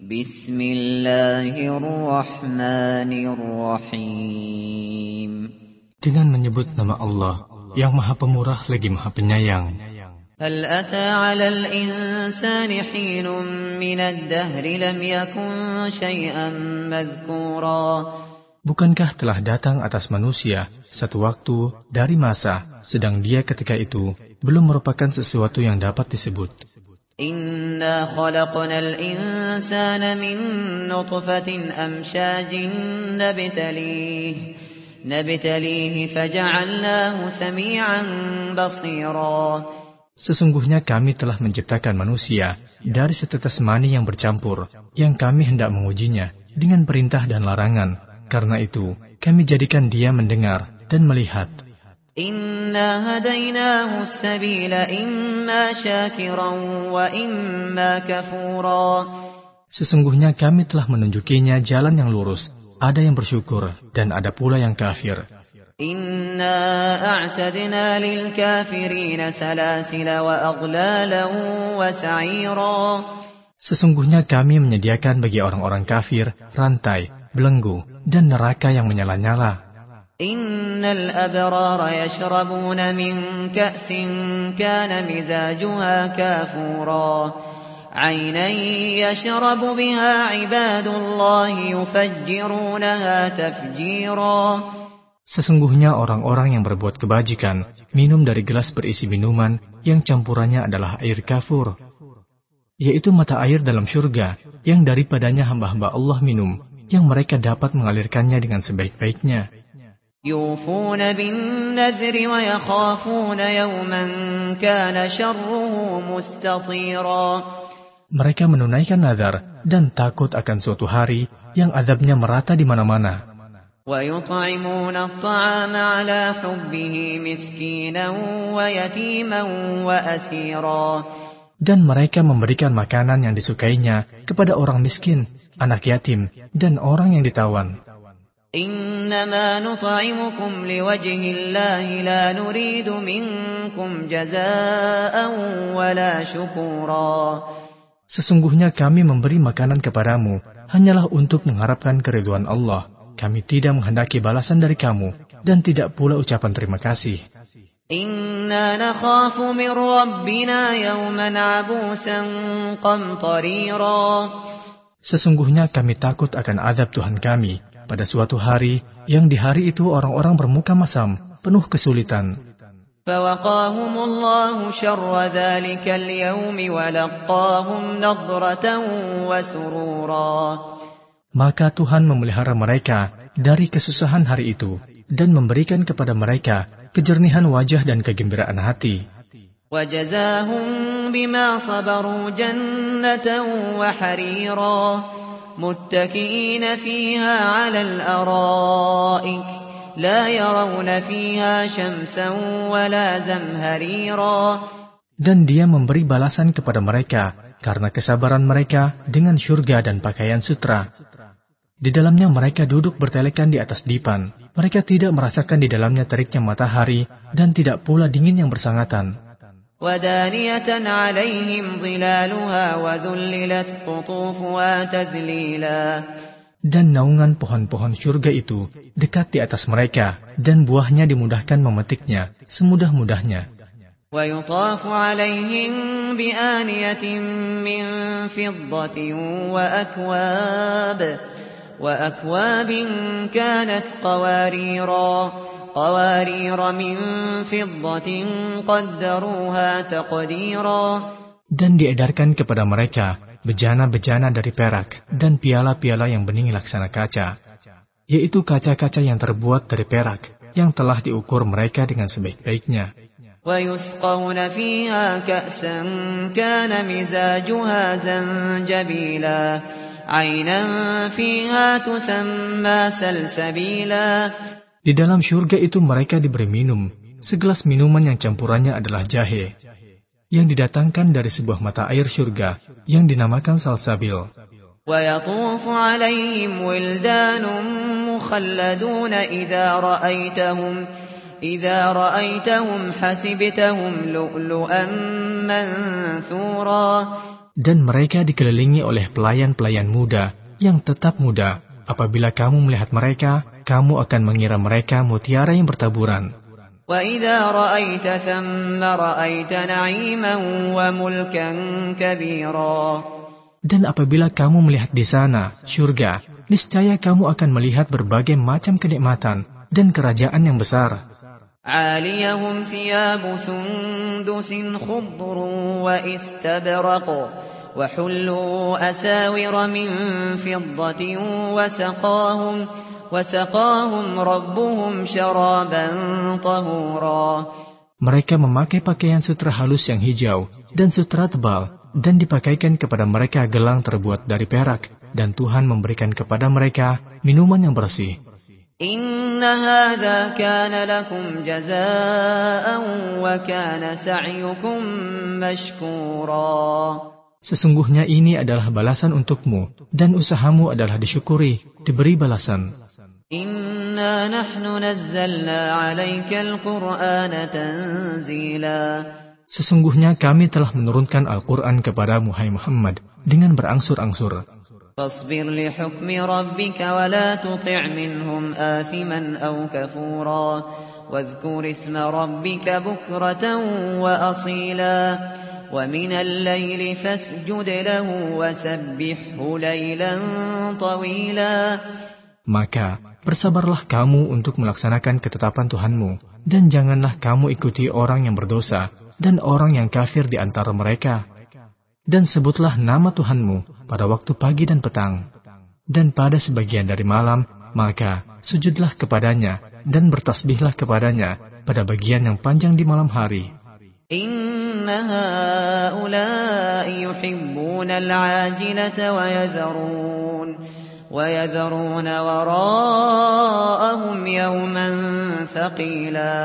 بسم الله الرحمن الرحيم Dengan menyebut nama Allah yang Maha Pemurah lagi Maha Penyayang. هل أتى على الإنسان حين من الدهر لم يكن شيئا مذكورا Bukankah telah datang atas manusia satu waktu dari masa, sedang dia ketika itu belum merupakan sesuatu yang dapat disebut. إنا خلقنا الإنسان من نطفة أمشاج نبتليه نبتليه فجعلناه سميعا بصيرا Sesungguhnya kami telah menciptakan manusia dari setetes mani yang bercampur, yang kami hendak mengujinya dengan perintah dan larangan. Karena itu, kami jadikan dia mendengar dan melihat. إنا هديناه السبيل إما شاكرا وإما كفورا Sesungguhnya kami telah menunjukinya jalan yang lurus, ada yang bersyukur dan ada pula yang kafir. إنا أعتدنا للكافرين سلاسل وأغلالا وسعيرا Sesungguhnya kami menyediakan bagi orang-orang kafir rantai, belenggu, dan neraka yang menyala-nyala. إن الأبرار يشربون من كأس كان مزاجها كافورا عينا يشرب بها عباد الله يفجرونها تفجيرا Sesungguhnya orang-orang yang berbuat kebajikan minum dari gelas berisi minuman yang campurannya adalah air kafur, yaitu mata air dalam syurga yang daripadanya hamba-hamba Allah minum, yang mereka dapat mengalirkannya dengan sebaik-baiknya. يوفون بالنذر ويخافون يوما كان شره مستطيرا Mereka menunaikan nazar dan takut akan suatu hari yang azabnya merata di mana-mana. ويطعمون الطعام على حبه مسكينا ويتيما وأسيرا Dan mereka memberikan makanan yang disukainya kepada orang miskin, anak yatim, dan orang yang ditawan. إنما نطعمكم لوجه الله لا نريد منكم جزاء ولا شكورا Sesungguhnya kami memberi makanan kepadamu hanyalah untuk mengharapkan keriduan Allah. Kami tidak menghendaki balasan dari kamu dan tidak pula ucapan terima kasih. إنا نخاف من ربنا يوما عبوسا قمطريرا Sesungguhnya kami takut akan azab Tuhan kami pada suatu hari yang di hari itu orang-orang bermuka masam, penuh kesulitan. فوقاهم الله شر ذلك اليوم ولقاهم نضرة وسرورا Maka Tuhan memelihara mereka dari kesusahan hari itu dan memberikan kepada mereka kejernihan wajah dan kegembiraan hati. وجزاهم بما صبروا جنة وحريرا متكئين فيها على الأرائك لا يرون فيها شمسا ولا زمهريرا Dan dia memberi balasan kepada mereka karena kesabaran mereka dengan syurga dan pakaian sutra. Di dalamnya mereka duduk bertelekan di atas dipan. Mereka tidak merasakan di dalamnya teriknya matahari dan tidak pula dingin yang bersangatan. ودانية عليهم ظلالها وذللت قطوفها تذليلا Dan naungan pohon-pohon syurga itu dekat di atas mereka dan buahnya dimudahkan memetiknya semudah-mudahnya. ويطاف عليهم بآنية من فضة وأكواب وأكواب كانت قواريرا قوارير من فضة قدروها تقديرا Dan diedarkan kepada mereka bejana-bejana dari perak dan piala-piala yang bening laksana kaca, yaitu kaca-kaca yang terbuat dari perak yang telah diukur mereka dengan sebaik-baiknya. ويسقون فيها كأسا كان مزاجها زنجبيلا عينا فيها تسمى سلسبيلا Di dalam syurga itu mereka diberi minum, segelas minuman yang campurannya adalah jahe, yang didatangkan dari sebuah mata air syurga yang dinamakan salsabil. ويطوف عليهم ولدان مخلدون إذا رأيتهم إذا رأيتهم حسبتهم لؤلؤا منثورا Dan mereka dikelilingi oleh pelayan-pelayan muda yang tetap muda. Apabila kamu melihat mereka, kamu akan mengira mereka mutiara yang bertaburan. وَإِذَا رَأَيْتَ ثَمَّ رَأَيْتَ نَعِيمًا وَمُلْكًا كَبِيرًا Dan apabila kamu melihat di sana, syurga, niscaya kamu akan melihat berbagai macam kenikmatan dan kerajaan yang besar. عَالِيَهُمْ ثِيَابُ سُنْدُسٍ خُضْرٌ وَإِسْتَبْرَقٌ وَحُلُّوا أَسَاوِرَ مِنْ فِضَّةٍ وَسَقَاهُمْ وَسَقَاهُمْ رَبُّهُمْ شَرَابًا طَهُورًا Mereka memakai pakaian sutra halus yang hijau dan sutra tebal dan dipakaikan kepada mereka gelang terbuat dari perak dan Tuhan memberikan kepada mereka minuman yang bersih. إِنَّ هَذَا كَانَ لَكُمْ جَزَاءً وَكَانَ سَعْيُكُمْ مَشْكُورًا Sesungguhnya ini adalah balasan untukmu, dan usahamu adalah disyukuri, diberi balasan. Inna nahnu nazzalna alaikal qur'ana tanzila. Sesungguhnya kami telah menurunkan Al-Quran kepada Muhammad dengan berangsur-angsur. Fasbir li hukmi rabbika wa minhum athiman aw kafura. Wadhkur isma rabbika bukratan wa asila. ومن الليل فاسجد له وسبحه ليلا طويلا Maka bersabarlah kamu untuk melaksanakan ketetapan Tuhanmu, dan janganlah kamu ikuti orang yang berdosa dan orang yang kafir di antara mereka. Dan sebutlah nama Tuhanmu pada waktu pagi dan petang. Dan pada sebagian dari malam, maka sujudlah kepadanya dan bertasbihlah kepadanya pada bagian yang panjang di malam hari. إن هؤلاء يحبون العاجلة ويذرون ويذرون وراءهم يوما ثقيلا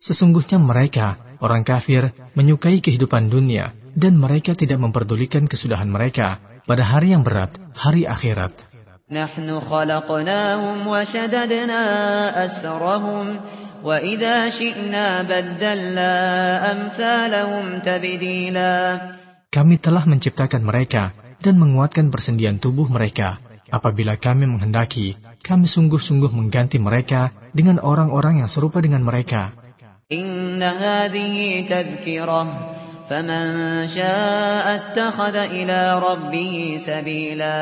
Sesungguhnya mereka, orang kafir, menyukai kehidupan dunia, dan mereka tidak memperdulikan kesudahan mereka pada hari yang berat, hari akhirat. نحن خلقناهم وشددنا أسرهم وإذا شئنا بدلنا أمثالهم تبديلا Kami telah menciptakan mereka dan menguatkan persendian tubuh mereka. Apabila kami menghendaki, kami sungguh-sungguh mengganti mereka dengan orang-orang yang serupa dengan mereka. إن هذه تذكرة فمن شاء اتخذ إلى ربه سبيلا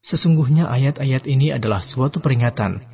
Sesungguhnya ayat-ayat ini adalah suatu peringatan.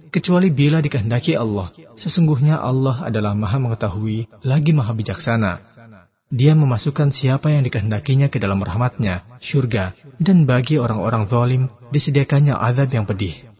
kecuali bila dikehendaki Allah. Sesungguhnya Allah adalah maha mengetahui, lagi maha bijaksana. Dia memasukkan siapa yang dikehendakinya ke dalam rahmatnya, syurga, dan bagi orang-orang zalim disediakannya azab yang pedih.